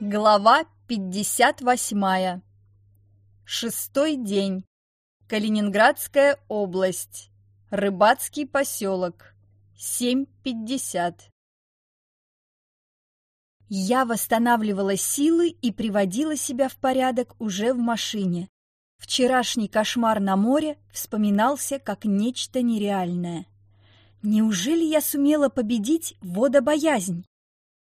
Глава 58. Шестой день. Калининградская область. Рыбацкий поселок. 7.50. Я восстанавливала силы и приводила себя в порядок уже в машине. Вчерашний кошмар на море вспоминался как нечто нереальное. Неужели я сумела победить водобоязнь?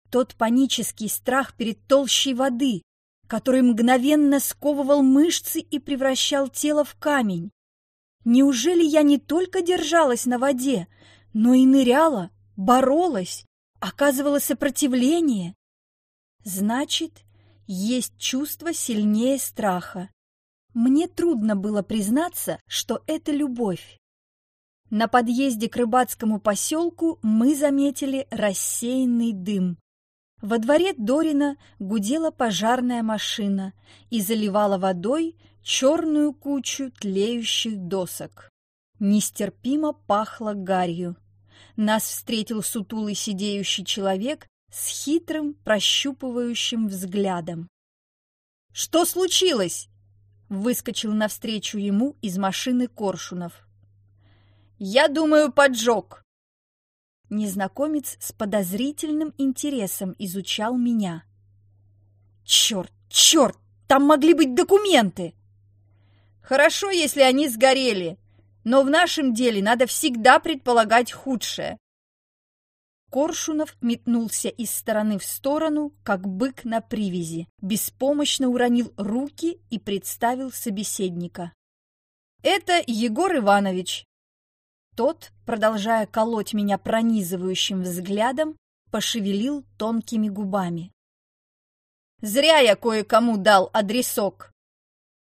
Тот панический страх перед толщей воды, который мгновенно сковывал мышцы и превращал тело в камень. Неужели я не только держалась на воде, но и ныряла, боролась, оказывала сопротивление? Значит, есть чувство сильнее страха. Мне трудно было признаться, что это любовь. На подъезде к рыбацкому поселку мы заметили рассеянный дым. Во дворе Дорина гудела пожарная машина и заливала водой черную кучу тлеющих досок. Нестерпимо пахло гарью. Нас встретил сутулый сидеющий человек с хитрым, прощупывающим взглядом. «Что случилось?» — выскочил навстречу ему из машины Коршунов. «Я думаю, поджог», Незнакомец с подозрительным интересом изучал меня. «Черт, черт! Там могли быть документы!» «Хорошо, если они сгорели, но в нашем деле надо всегда предполагать худшее». Коршунов метнулся из стороны в сторону, как бык на привязи, беспомощно уронил руки и представил собеседника. «Это Егор Иванович, тот, продолжая колоть меня пронизывающим взглядом, пошевелил тонкими губами. «Зря я кое-кому дал адресок!»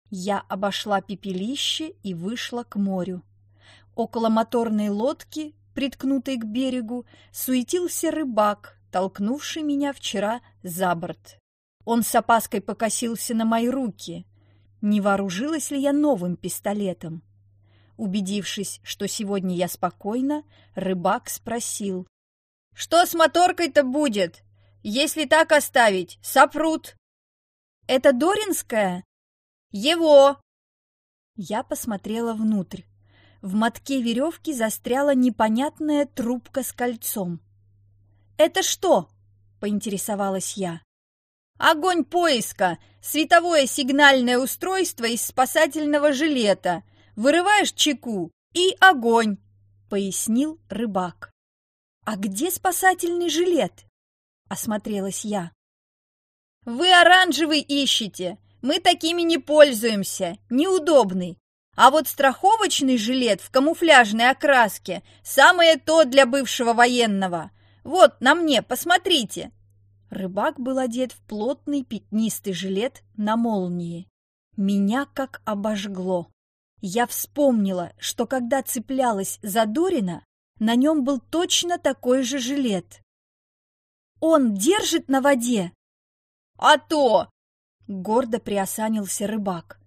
Я обошла пепелище и вышла к морю. Около моторной лодки, приткнутой к берегу, суетился рыбак, толкнувший меня вчера за борт. Он с опаской покосился на мои руки. Не вооружилась ли я новым пистолетом? Убедившись, что сегодня я спокойна, рыбак спросил. «Что с моторкой-то будет? Если так оставить, сопрут!» «Это Доринская?» «Его!» Я посмотрела внутрь. В мотке веревки застряла непонятная трубка с кольцом. «Это что?» — поинтересовалась я. «Огонь поиска! Световое сигнальное устройство из спасательного жилета вырываешь чеку и огонь», — пояснил рыбак. «А где спасательный жилет?» — осмотрелась я. «Вы оранжевый ищете, мы такими не пользуемся, неудобный. А вот страховочный жилет в камуфляжной окраске – самое то для бывшего военного. Вот, на мне, посмотрите!» Рыбак был одет в плотный пятнистый жилет на молнии. Меня как обожгло. Я вспомнила, что когда цеплялась за Дорина, на нем был точно такой же жилет. «Он держит на воде?» «А то!» — гордо приосанился рыбак.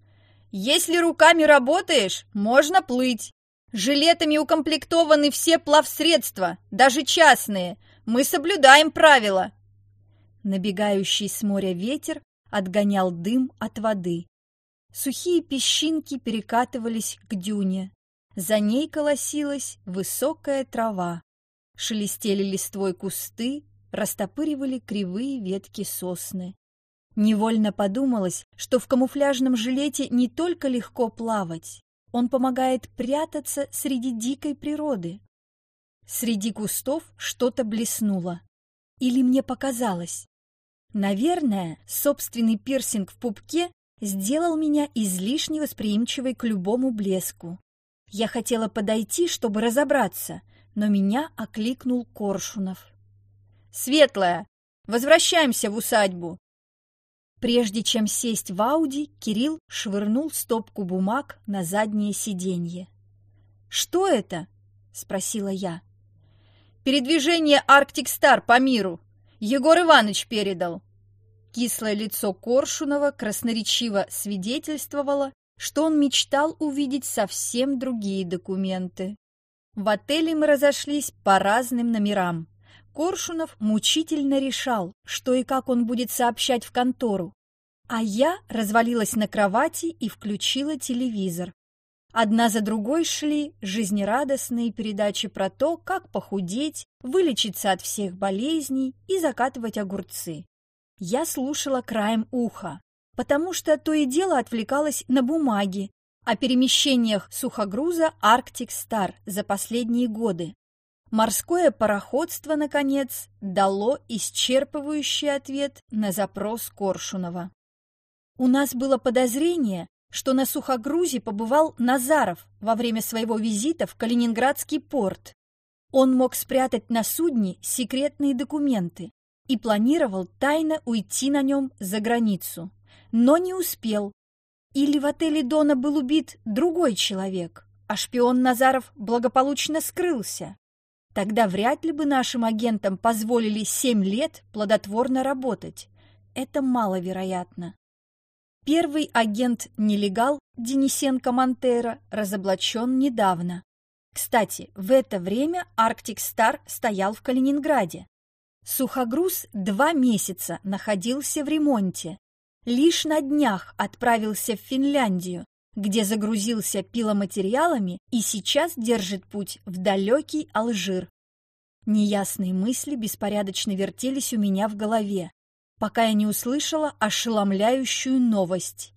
«Если руками работаешь, можно плыть. Жилетами укомплектованы все плавсредства, даже частные. Мы соблюдаем правила». Набегающий с моря ветер отгонял дым от воды. Сухие песчинки перекатывались к дюне. За ней колосилась высокая трава. Шелестели листвой кусты, растопыривали кривые ветки сосны. Невольно подумалось, что в камуфляжном жилете не только легко плавать, он помогает прятаться среди дикой природы. Среди кустов что-то блеснуло. Или мне показалось. Наверное, собственный пирсинг в пупке сделал меня излишне восприимчивой к любому блеску. Я хотела подойти, чтобы разобраться, но меня окликнул Коршунов. «Светлая, возвращаемся в усадьбу!» Прежде чем сесть в Ауди, Кирилл швырнул стопку бумаг на заднее сиденье. «Что это?» — спросила я. «Передвижение Арктик Стар по миру. Егор Иванович передал. Кислое лицо Коршунова красноречиво свидетельствовало, что он мечтал увидеть совсем другие документы. В отеле мы разошлись по разным номерам. Коршунов мучительно решал, что и как он будет сообщать в контору. А я развалилась на кровати и включила телевизор. Одна за другой шли жизнерадостные передачи про то, как похудеть, вылечиться от всех болезней и закатывать огурцы. Я слушала краем уха, потому что то и дело отвлекалась на бумаги о перемещениях сухогруза «Арктик Стар» за последние годы. Морское пароходство, наконец, дало исчерпывающий ответ на запрос Коршунова. У нас было подозрение, что на сухогрузе побывал Назаров во время своего визита в Калининградский порт. Он мог спрятать на судне секретные документы и планировал тайно уйти на нем за границу, но не успел. Или в отеле Дона был убит другой человек, а шпион Назаров благополучно скрылся. Тогда вряд ли бы нашим агентам позволили семь лет плодотворно работать. Это маловероятно. Первый агент-нелегал Денисенко Монтера разоблачен недавно. Кстати, в это время Арктик Стар стоял в Калининграде. Сухогруз два месяца находился в ремонте. Лишь на днях отправился в Финляндию, где загрузился пиломатериалами и сейчас держит путь в далекий Алжир. Неясные мысли беспорядочно вертелись у меня в голове пока я не услышала ошеломляющую новость.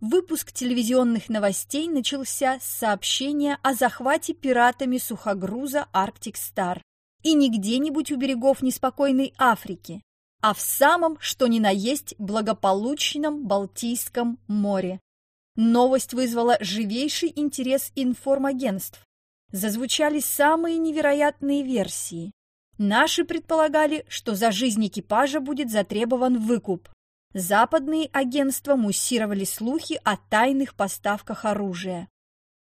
Выпуск телевизионных новостей начался с сообщения о захвате пиратами сухогруза «Арктик Стар». И не где-нибудь у берегов неспокойной Африки, а в самом, что ни на есть, благополучном Балтийском море. Новость вызвала живейший интерес информагентств. Зазвучали самые невероятные версии. Наши предполагали, что за жизнь экипажа будет затребован выкуп. Западные агентства муссировали слухи о тайных поставках оружия.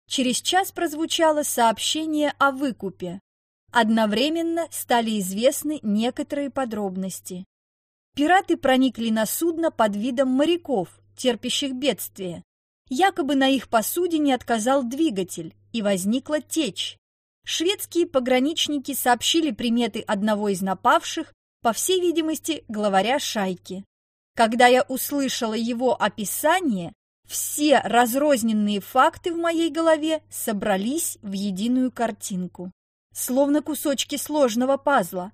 Через час прозвучало сообщение о выкупе. Одновременно стали известны некоторые подробности. Пираты проникли на судно под видом моряков, терпящих бедствие. Якобы на их посудине отказал двигатель, и возникла течь. Шведские пограничники сообщили приметы одного из напавших, по всей видимости, главаря шайки. Когда я услышала его описание, все разрозненные факты в моей голове собрались в единую картинку, словно кусочки сложного пазла.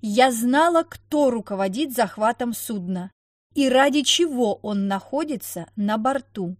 Я знала, кто руководит захватом судна и ради чего он находится на борту.